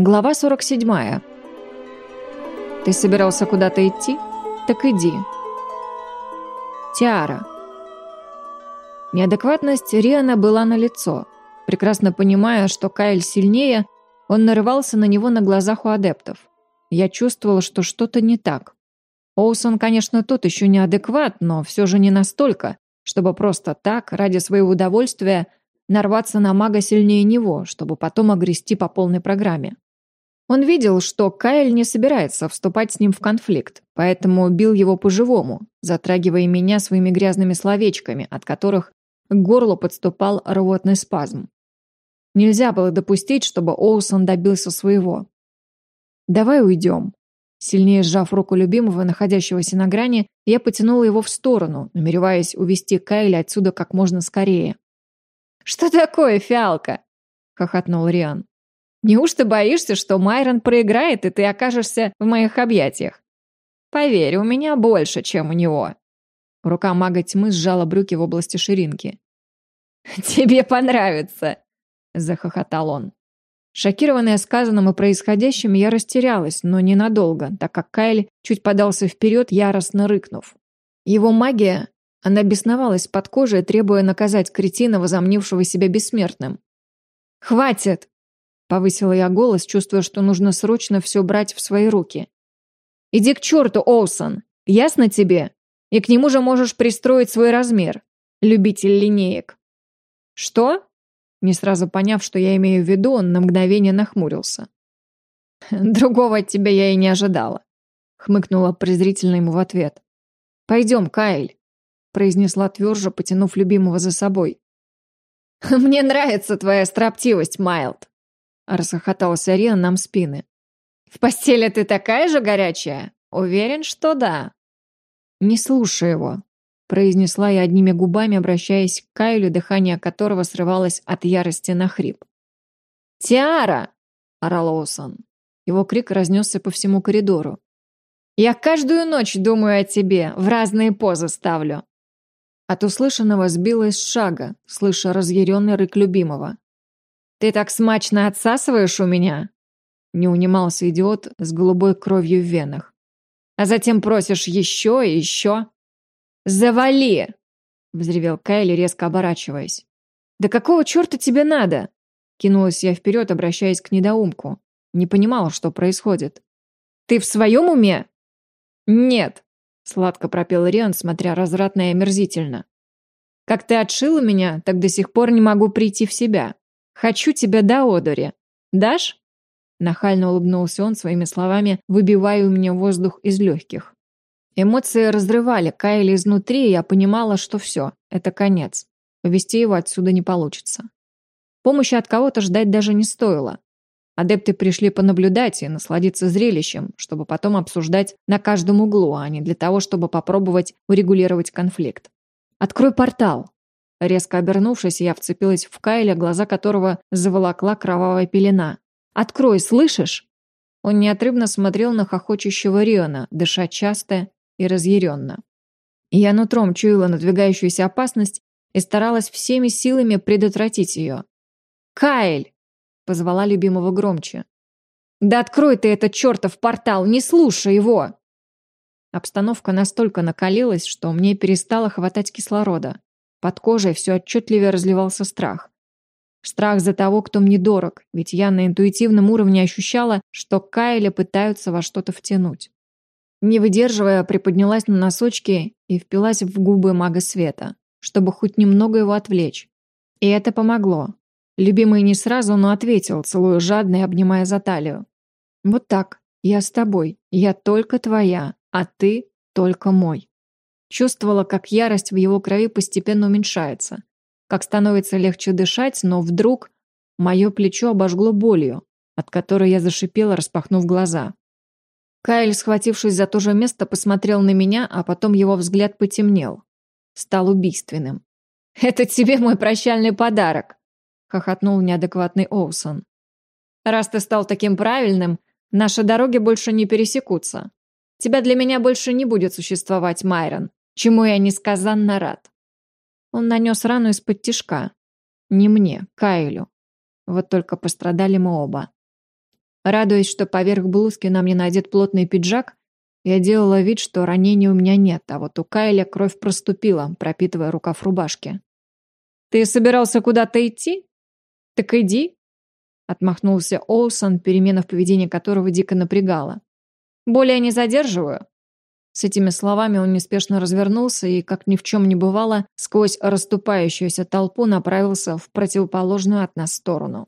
Глава 47. Ты собирался куда-то идти? Так иди. Тиара. Неадекватность Риана была налицо. Прекрасно понимая, что Кайл сильнее, он нарывался на него на глазах у адептов. Я чувствовала, что что-то не так. Оусон, конечно, тот еще неадекват, но все же не настолько, чтобы просто так, ради своего удовольствия, нарваться на мага сильнее него, чтобы потом огрести по полной программе. Он видел, что Кайл не собирается вступать с ним в конфликт, поэтому бил его по-живому, затрагивая меня своими грязными словечками, от которых к горлу подступал рвотный спазм. Нельзя было допустить, чтобы Оусон добился своего. «Давай уйдем». Сильнее сжав руку любимого, находящегося на грани, я потянула его в сторону, намереваясь увести Кайля отсюда как можно скорее. «Что такое, фиалка?» — хохотнул Риан. Неужто боишься, что Майрон проиграет, и ты окажешься в моих объятиях? Поверь, у меня больше, чем у него». Рука мага тьмы сжала брюки в области ширинки. «Тебе понравится!» – захохотал он. Шокированная сказанным и происходящим, я растерялась, но ненадолго, так как Кайль чуть подался вперед, яростно рыкнув. Его магия, она бесновалась под кожей, требуя наказать кретина, возомнившего себя бессмертным. «Хватит!» Повысила я голос, чувствуя, что нужно срочно все брать в свои руки. «Иди к черту, Олсон! Ясно тебе? И к нему же можешь пристроить свой размер, любитель линеек». «Что?» Не сразу поняв, что я имею в виду, он на мгновение нахмурился. «Другого от тебя я и не ожидала», — хмыкнула презрительно ему в ответ. «Пойдем, Кайль», — произнесла тверже, потянув любимого за собой. «Мне нравится твоя строптивость, Майлд», Расхохотался Риан нам спины. «В постели ты такая же горячая? Уверен, что да». «Не слушай его», — произнесла я одними губами, обращаясь к Кайлю, дыхание которого срывалось от ярости на хрип. «Тиара!» — орал Оусон. Его крик разнесся по всему коридору. «Я каждую ночь думаю о тебе, в разные позы ставлю». От услышанного сбилась с шага, слыша разъяренный рык любимого. «Ты так смачно отсасываешь у меня?» Не унимался идиот с голубой кровью в венах. «А затем просишь еще и еще?» «Завали!» — взревел Кайли, резко оборачиваясь. «Да какого черта тебе надо?» Кинулась я вперед, обращаясь к недоумку. Не понимала, что происходит. «Ты в своем уме?» «Нет», — сладко пропел Риан, смотря развратно и омерзительно. «Как ты отшила меня, так до сих пор не могу прийти в себя. Хочу тебя до одури. Дашь?» Нахально улыбнулся он своими словами, выбивая у меня воздух из легких. Эмоции разрывали, каяли изнутри, и я понимала, что все, это конец. Увести его отсюда не получится. Помощи от кого-то ждать даже не стоило. Адепты пришли понаблюдать и насладиться зрелищем, чтобы потом обсуждать на каждом углу, а не для того, чтобы попробовать урегулировать конфликт. «Открой портал!» Резко обернувшись, я вцепилась в Кайля, глаза которого заволокла кровавая пелена. «Открой, слышишь?» Он неотрывно смотрел на хохочущего Риона, дыша часто и разъяренно. Я нутром чуяла надвигающуюся опасность и старалась всеми силами предотвратить ее. «Кайль!» — позвала любимого громче. «Да открой ты этот чертов портал, не слушай его!» Обстановка настолько накалилась, что мне перестало хватать кислорода. Под кожей все отчетливее разливался страх. Страх за того, кто мне дорог, ведь я на интуитивном уровне ощущала, что Кайля пытаются во что-то втянуть. Не выдерживая, приподнялась на носочки и впилась в губы мага света, чтобы хоть немного его отвлечь. И это помогло. Любимый не сразу, но ответил, целуя жадно и обнимая за талию. «Вот так. Я с тобой. Я только твоя, а ты только мой». Чувствовала, как ярость в его крови постепенно уменьшается, как становится легче дышать, но вдруг мое плечо обожгло болью, от которой я зашипела, распахнув глаза. Кайл, схватившись за то же место, посмотрел на меня, а потом его взгляд потемнел. Стал убийственным. «Это тебе мой прощальный подарок!» — хохотнул неадекватный Оусон. «Раз ты стал таким правильным, наши дороги больше не пересекутся. Тебя для меня больше не будет существовать, Майрон чему я несказанно рад. Он нанес рану из-под тишка. Не мне, Кайлю. Вот только пострадали мы оба. Радуясь, что поверх блузки на мне надет плотный пиджак, я делала вид, что ранения у меня нет, а вот у Кайля кровь проступила, пропитывая рукав рубашки. «Ты собирался куда-то идти? Так иди!» Отмахнулся Олсон, перемена в поведении которого дико напрягала. «Более не задерживаю!» С этими словами он неспешно развернулся и, как ни в чем не бывало, сквозь расступающуюся толпу направился в противоположную от нас сторону.